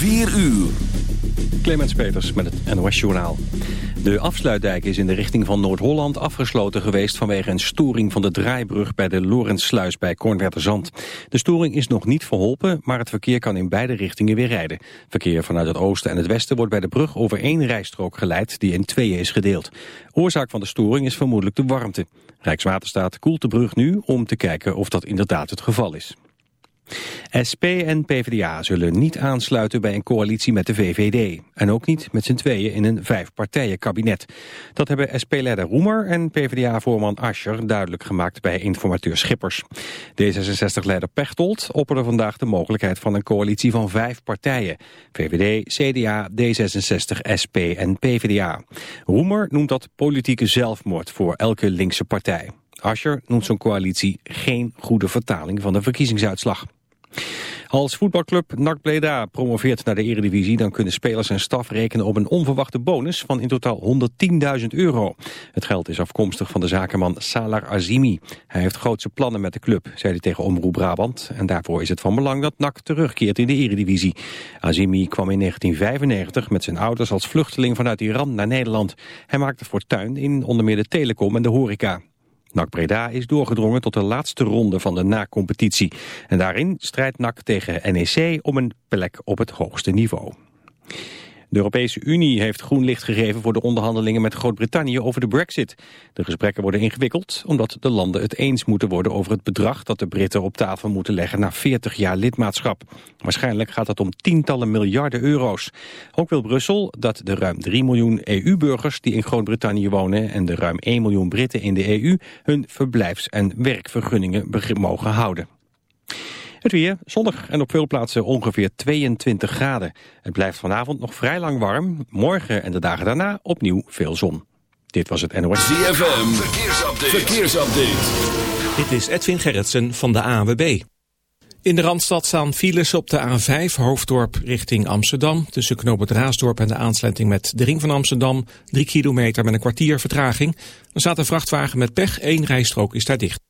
4 uur. Clemens Peters met het NOS-journaal. De afsluitdijk is in de richting van Noord-Holland afgesloten geweest... vanwege een storing van de draaibrug bij de Lorentsluis bij Kornwerderzand. De storing is nog niet verholpen, maar het verkeer kan in beide richtingen weer rijden. Verkeer vanuit het oosten en het westen wordt bij de brug over één rijstrook geleid... die in tweeën is gedeeld. Oorzaak van de storing is vermoedelijk de warmte. Rijkswaterstaat koelt de brug nu om te kijken of dat inderdaad het geval is. SP en PvdA zullen niet aansluiten bij een coalitie met de VVD. En ook niet met z'n tweeën in een vijfpartijenkabinet. Dat hebben SP-leider Roemer en PvdA-voorman Ascher duidelijk gemaakt bij informateur Schippers. D66-leider Pechtold opperde vandaag de mogelijkheid van een coalitie van vijf partijen. VVD, CDA, D66, SP en PvdA. Roemer noemt dat politieke zelfmoord voor elke linkse partij. Ascher noemt zo'n coalitie geen goede vertaling van de verkiezingsuitslag. Als voetbalclub NAC Breda promoveert naar de eredivisie... dan kunnen spelers en staf rekenen op een onverwachte bonus van in totaal 110.000 euro. Het geld is afkomstig van de zakenman Salar Azimi. Hij heeft grootse plannen met de club, zei hij tegen Omroep Brabant. En daarvoor is het van belang dat NAC terugkeert in de eredivisie. Azimi kwam in 1995 met zijn ouders als vluchteling vanuit Iran naar Nederland. Hij maakte fortuin in onder meer de telecom en de horeca. NAC Breda is doorgedrongen tot de laatste ronde van de na-competitie. En daarin strijdt NAC tegen NEC om een plek op het hoogste niveau. De Europese Unie heeft groen licht gegeven voor de onderhandelingen met Groot-Brittannië over de brexit. De gesprekken worden ingewikkeld omdat de landen het eens moeten worden over het bedrag dat de Britten op tafel moeten leggen na 40 jaar lidmaatschap. Waarschijnlijk gaat het om tientallen miljarden euro's. Ook wil Brussel dat de ruim 3 miljoen EU-burgers die in Groot-Brittannië wonen en de ruim 1 miljoen Britten in de EU hun verblijfs- en werkvergunningen mogen houden. Het weer, zonnig en op veel plaatsen ongeveer 22 graden. Het blijft vanavond nog vrij lang warm. Morgen en de dagen daarna opnieuw veel zon. Dit was het NOS. ZFM, verkeersupdate. verkeersupdate. Dit is Edwin Gerritsen van de AWB. In de Randstad staan files op de A5 Hoofddorp richting Amsterdam. Tussen Knoop het Raasdorp en de aansluiting met de Ring van Amsterdam. Drie kilometer met een kwartier vertraging. Er staat een vrachtwagen met pech, één rijstrook is daar dicht.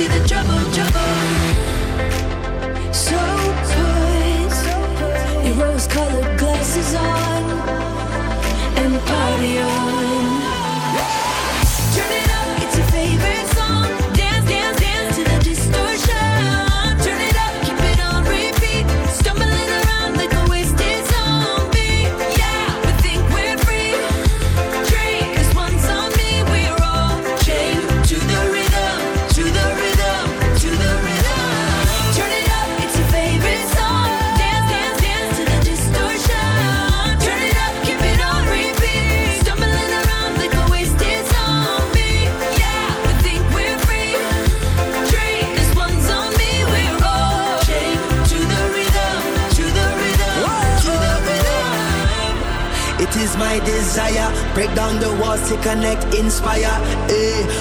see the trouble.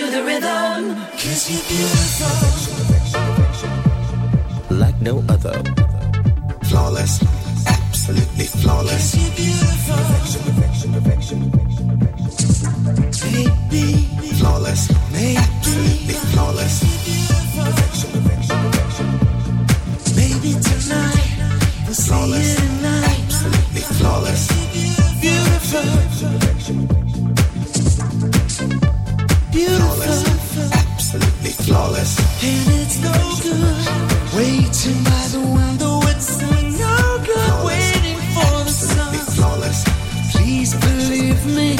to the rhythm. Cause you're. Like no other. Flawless. Absolutely flawless. Cause you're beautiful. Perfection, perfection, perfection, Flawless. Absolutely flawless. Perfection, perfection, perfection. Baby, tonight. We'll flawless. See you tonight. Absolutely flawless. Beautiful. beautiful. Flawless, absolutely flawless. And it's no good waiting by the window. It's no good flawless, waiting for the sun. Flawless. Please believe me.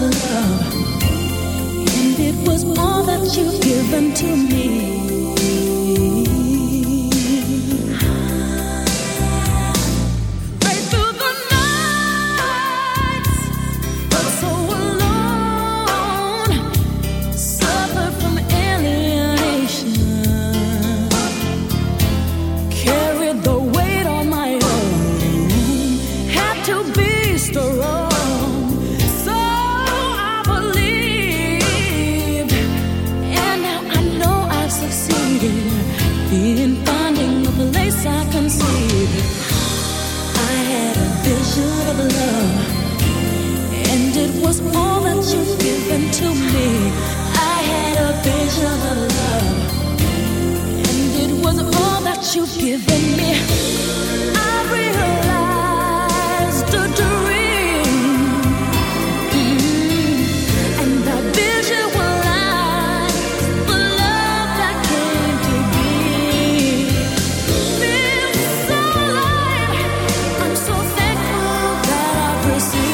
love, and it was all that you've given to me. see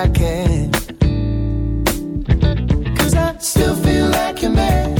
I can. Cause I still feel like your man.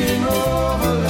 Looking over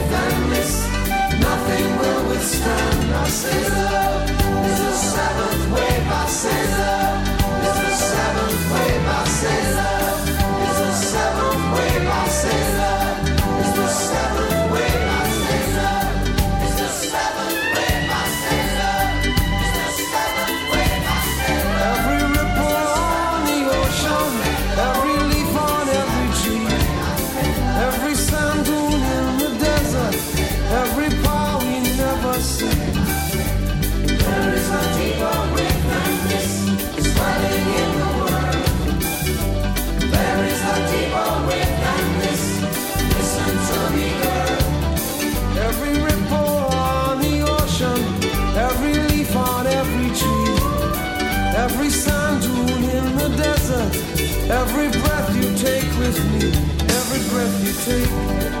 stand, I say is the seventh wave, I say love. breath you take